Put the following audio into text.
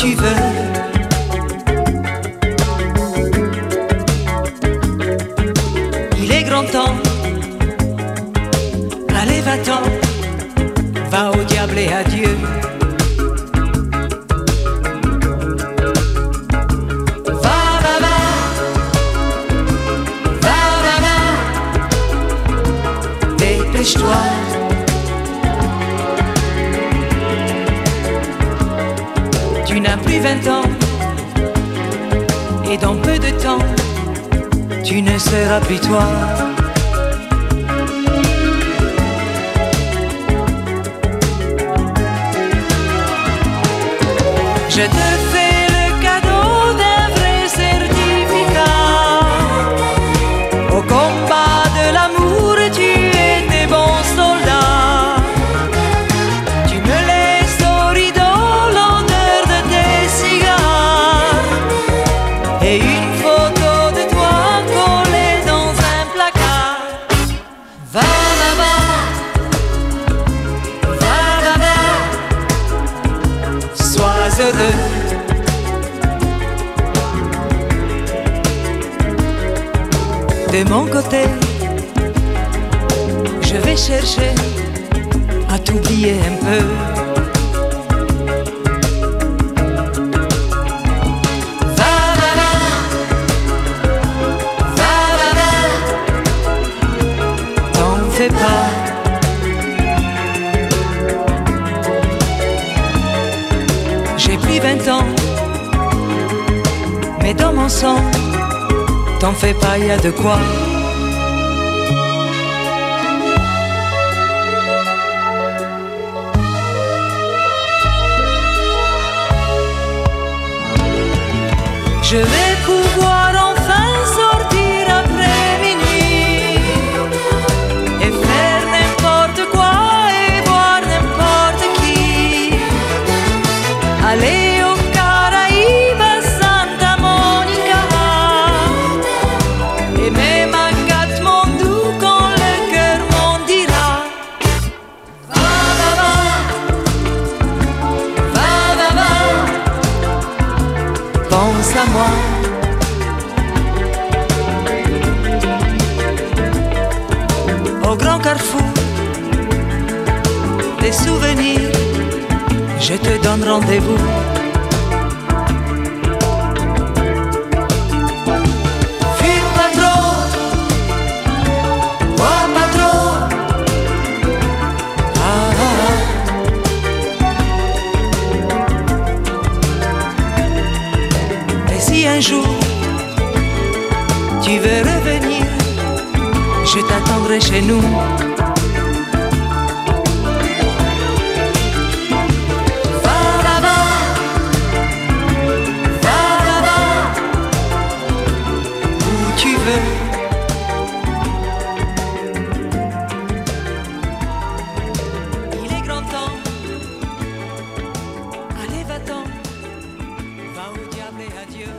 tu veux. Il est grand temps, allez va-t'en, va au diable et à Dieu. plus vingt ans. Et dans peu de temps, tu ne seras plus toi. Je te De mon côté, je vais chercher à t'oublier un peu. Fais pas. J'ai pris 20 ans, mais dans mon sang, t'en fais pas, y a de quoi. Je vais pense à moi. Au grand carrefour des souvenirs, je te donne rendez-vous. Un jour, tu veux revenir, je t'attendrai chez nous. Va d'avant, va d'avant, où tu veux? Il est grand temps, allez, va-t'en, va où diablé adieu?